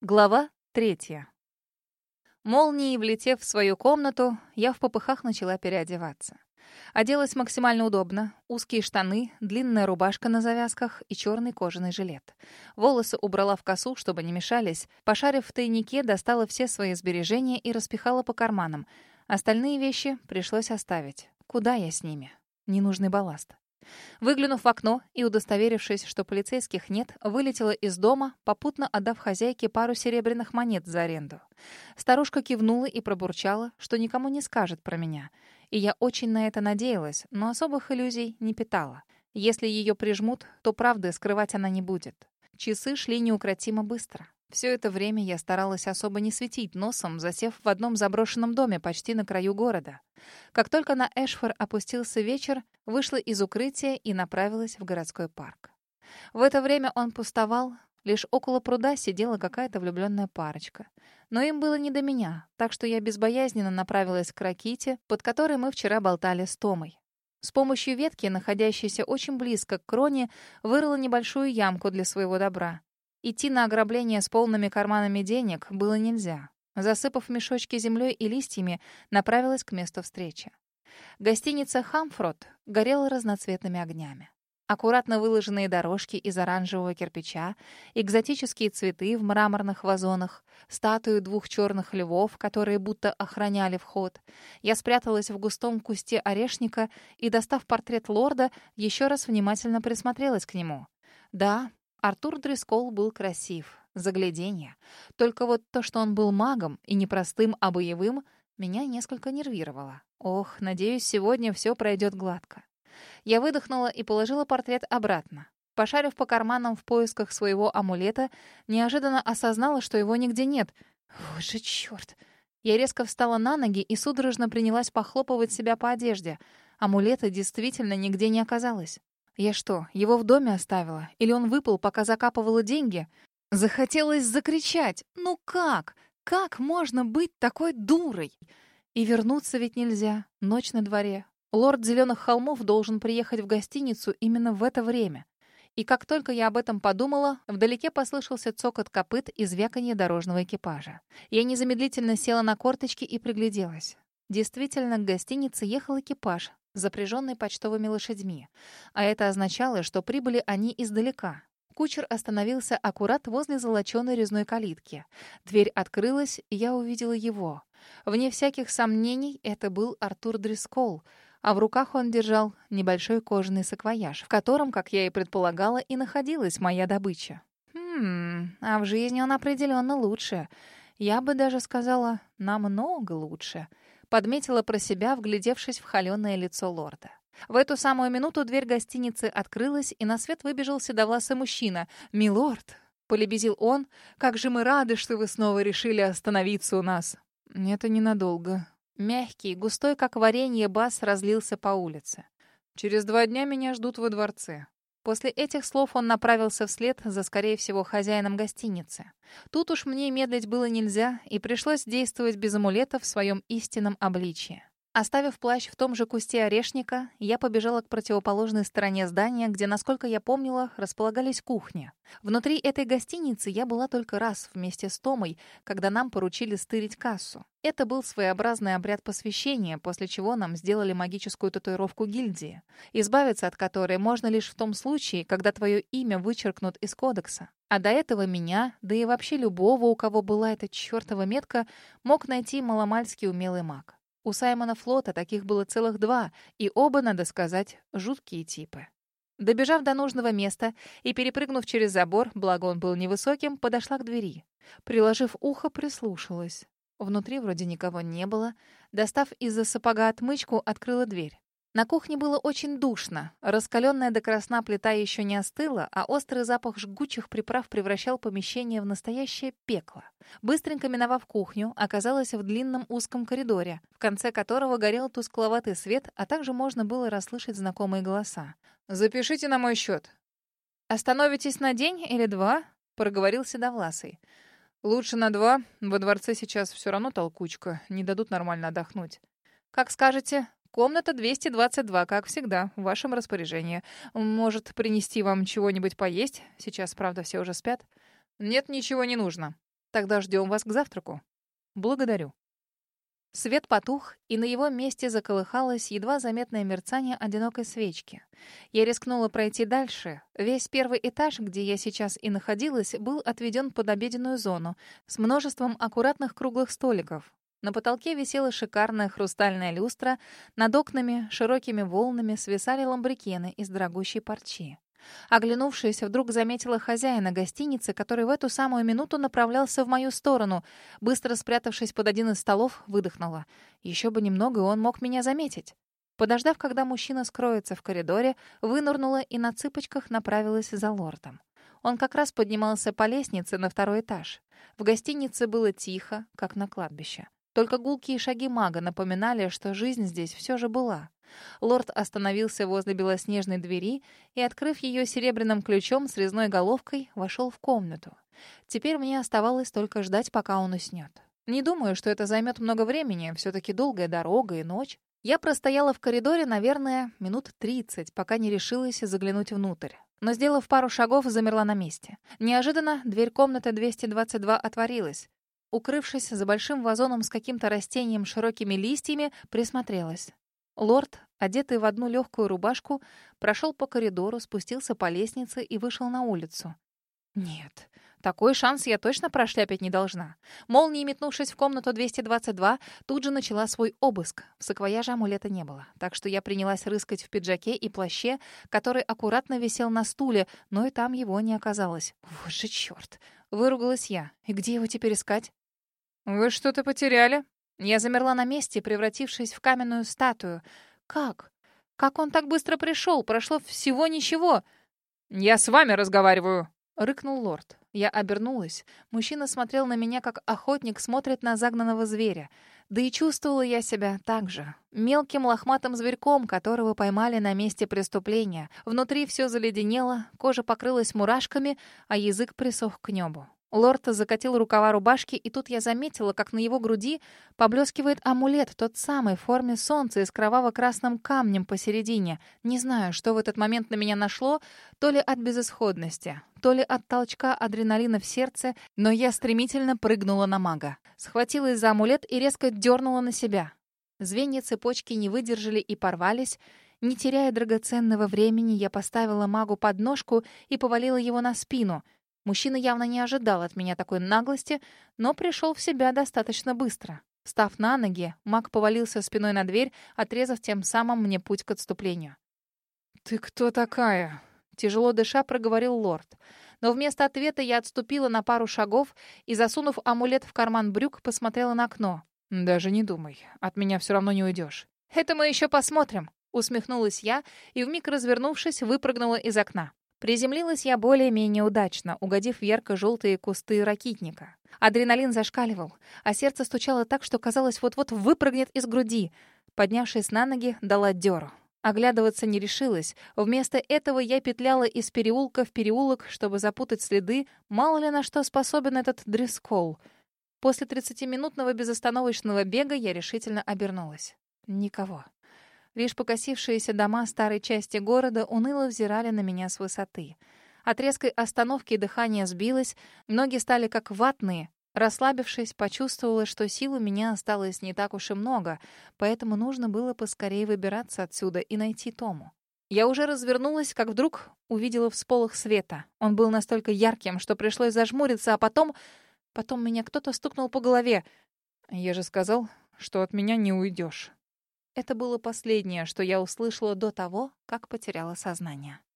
Глава третья. Молнией влетев в свою комнату, я в попыхах начала переодеваться. Оделась максимально удобно. Узкие штаны, длинная рубашка на завязках и черный кожаный жилет. Волосы убрала в косу, чтобы не мешались. Пошарив в тайнике, достала все свои сбережения и распихала по карманам. Остальные вещи пришлось оставить. Куда я с ними? Ненужный балласт. Выглянув в окно и удостоверившись, что полицейских нет, вылетела из дома, попутно отдав хозяйке пару серебряных монет за аренду. Старушка кивнула и пробурчала, что никому не скажет про меня. И я очень на это надеялась, но особых иллюзий не питала. Если ее прижмут, то правды скрывать она не будет. Часы шли неукротимо быстро. Все это время я старалась особо не светить носом, засев в одном заброшенном доме почти на краю города. Как только на Эшфор опустился вечер, вышла из укрытия и направилась в городской парк. В это время он пустовал, лишь около пруда сидела какая-то влюбленная парочка. Но им было не до меня, так что я безбоязненно направилась к раките, под которой мы вчера болтали с Томой. С помощью ветки, находящейся очень близко к кроне, вырыла небольшую ямку для своего добра. Идти на ограбление с полными карманами денег было нельзя. Засыпав мешочки землей и листьями, направилась к месту встречи. Гостиница «Хамфрот» горела разноцветными огнями. Аккуратно выложенные дорожки из оранжевого кирпича, экзотические цветы в мраморных вазонах, статуи двух черных львов, которые будто охраняли вход. Я спряталась в густом кусте орешника и, достав портрет лорда, еще раз внимательно присмотрелась к нему. Да, Артур Дрискол был красив, загляденье. Только вот то, что он был магом, и не простым, а боевым, меня несколько нервировало. Ох, надеюсь, сегодня все пройдет гладко. Я выдохнула и положила портрет обратно. Пошарив по карманам в поисках своего амулета, неожиданно осознала, что его нигде нет. Вот же черт! Я резко встала на ноги и судорожно принялась похлопывать себя по одежде. Амулета действительно нигде не оказалось. Я что, его в доме оставила? Или он выпал, пока закапывала деньги? Захотелось закричать. Ну как? Как можно быть такой дурой? И вернуться ведь нельзя. Ночь на дворе. Лорд Зеленых холмов должен приехать в гостиницу именно в это время. И как только я об этом подумала, вдалеке послышался цокот копыт и звяканье дорожного экипажа. Я незамедлительно села на корточки и пригляделась. Действительно, к гостинице ехал экипаж, запряженный почтовыми лошадьми. А это означало, что прибыли они издалека. Кучер остановился аккурат возле золоченой резной калитки. Дверь открылась, и я увидела его. Вне всяких сомнений, это был Артур Дрискол, а в руках он держал небольшой кожаный саквояж, в котором, как я и предполагала, и находилась моя добыча. Хм, а в жизни он определенно лучше. Я бы даже сказала, намного лучше. Подметила про себя, вглядевшись в холеное лицо лорда. В эту самую минуту дверь гостиницы открылась, и на свет выбежал седовласый мужчина. «Милорд!» — полебезил он. «Как же мы рады, что вы снова решили остановиться у нас!» «Это ненадолго». Мягкий, густой, как варенье, бас разлился по улице. «Через два дня меня ждут во дворце. После этих слов он направился вслед за, скорее всего, хозяином гостиницы. Тут уж мне медлить было нельзя, и пришлось действовать без амулета в своем истинном обличье. Оставив плащ в том же кусте орешника, я побежала к противоположной стороне здания, где, насколько я помнила, располагались кухни. Внутри этой гостиницы я была только раз вместе с Томой, когда нам поручили стырить кассу. Это был своеобразный обряд посвящения, после чего нам сделали магическую татуировку гильдии, избавиться от которой можно лишь в том случае, когда твое имя вычеркнут из кодекса. А до этого меня, да и вообще любого, у кого была эта чертова метка, мог найти маломальский умелый маг. У Саймона Флота таких было целых два, и оба, надо сказать, жуткие типы. Добежав до нужного места и перепрыгнув через забор, благо он был невысоким, подошла к двери. Приложив ухо, прислушалась. Внутри вроде никого не было. Достав из-за сапога отмычку, открыла дверь. На кухне было очень душно. Раскаленная до красна плита еще не остыла, а острый запах жгучих приправ превращал помещение в настоящее пекло. Быстренько миновав кухню, оказалась в длинном узком коридоре, в конце которого горел тускловатый свет, а также можно было расслышать знакомые голоса. «Запишите на мой счет». «Остановитесь на день или два?» — проговорил Седовласый. «Лучше на два. Во дворце сейчас все равно толкучка. Не дадут нормально отдохнуть». «Как скажете», Комната 222, как всегда, в вашем распоряжении. Может, принести вам чего-нибудь поесть? Сейчас, правда, все уже спят. Нет, ничего не нужно. Тогда ждем вас к завтраку. Благодарю. Свет потух, и на его месте заколыхалось едва заметное мерцание одинокой свечки. Я рискнула пройти дальше. Весь первый этаж, где я сейчас и находилась, был отведен под обеденную зону с множеством аккуратных круглых столиков. На потолке висела шикарная хрустальная люстра, над окнами широкими волнами свисали ламбрикены из дорогущей парчи. Оглянувшись, вдруг заметила хозяина гостиницы, который в эту самую минуту направлялся в мою сторону. Быстро спрятавшись под один из столов, выдохнула. Еще бы немного, и он мог меня заметить. Подождав, когда мужчина скроется в коридоре, вынырнула и на цыпочках направилась за лордом. Он как раз поднимался по лестнице на второй этаж. В гостинице было тихо, как на кладбище. Только гулкие шаги мага напоминали, что жизнь здесь все же была. Лорд остановился возле белоснежной двери и, открыв ее серебряным ключом с резной головкой, вошел в комнату. Теперь мне оставалось только ждать, пока он уснет. Не думаю, что это займет много времени, все-таки долгая дорога и ночь. Я простояла в коридоре, наверное, минут тридцать, пока не решилась заглянуть внутрь. Но, сделав пару шагов, замерла на месте. Неожиданно дверь комнаты 222 отворилась. Укрывшись за большим вазоном с каким-то растением широкими листьями, присмотрелась. Лорд, одетый в одну легкую рубашку, прошел по коридору, спустился по лестнице и вышел на улицу. Нет, такой шанс я точно прошляпить не должна. Молнией метнувшись в комнату 222, тут же начала свой обыск. В саквояже амулета не было, так что я принялась рыскать в пиджаке и плаще, который аккуратно висел на стуле, но и там его не оказалось. Вот же черт! Выругалась я. И где его теперь искать? «Вы что-то потеряли?» Я замерла на месте, превратившись в каменную статую. Как? Как он так быстро пришел? Прошло всего ничего. «Я с вами разговариваю!» — рыкнул лорд. Я обернулась. Мужчина смотрел на меня, как охотник смотрит на загнанного зверя. Да и чувствовала я себя так же. Мелким лохматым зверьком, которого поймали на месте преступления. Внутри все заледенело, кожа покрылась мурашками, а язык присох к небу. Лорд закатил рукава рубашки, и тут я заметила, как на его груди поблескивает амулет, тот самый, в форме солнца и с кроваво-красным камнем посередине. Не знаю, что в этот момент на меня нашло, то ли от безысходности, то ли от толчка адреналина в сердце, но я стремительно прыгнула на мага. Схватилась за амулет и резко дернула на себя. Звенья цепочки не выдержали и порвались. Не теряя драгоценного времени, я поставила магу под ножку и повалила его на спину — Мужчина явно не ожидал от меня такой наглости, но пришел в себя достаточно быстро. Став на ноги, маг повалился спиной на дверь, отрезав тем самым мне путь к отступлению. «Ты кто такая?» — тяжело дыша проговорил лорд. Но вместо ответа я отступила на пару шагов и, засунув амулет в карман брюк, посмотрела на окно. «Даже не думай, от меня все равно не уйдешь». «Это мы еще посмотрим», — усмехнулась я и, вмиг развернувшись, выпрыгнула из окна. Приземлилась я более-менее удачно, угодив в ярко-желтые кусты ракитника. Адреналин зашкаливал, а сердце стучало так, что казалось, вот-вот выпрыгнет из груди. Поднявшись на ноги, дала дёру. Оглядываться не решилась. Вместо этого я петляла из переулка в переулок, чтобы запутать следы. Мало ли на что способен этот дрескол. После 30-минутного безостановочного бега я решительно обернулась. Никого. Лишь покосившиеся дома старой части города уныло взирали на меня с высоты. От резкой остановки дыхание сбилось, ноги стали как ватные. Расслабившись, почувствовала, что сил у меня осталось не так уж и много, поэтому нужно было поскорее выбираться отсюда и найти Тому. Я уже развернулась, как вдруг увидела всполох света. Он был настолько ярким, что пришлось зажмуриться, а потом... Потом меня кто-то стукнул по голове. «Я же сказал, что от меня не уйдешь». Это было последнее, что я услышала до того, как потеряла сознание.